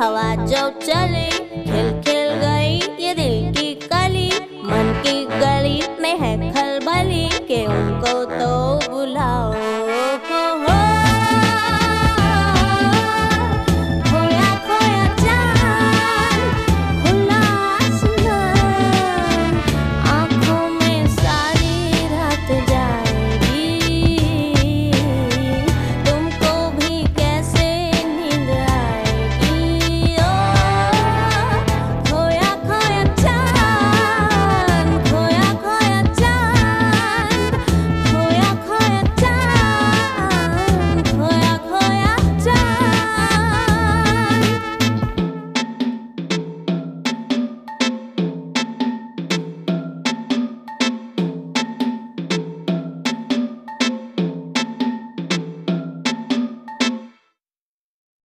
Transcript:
हवा जो चली, खिल खिल गई ये दिल की कली। मन की गली में है खलबली के उनको तो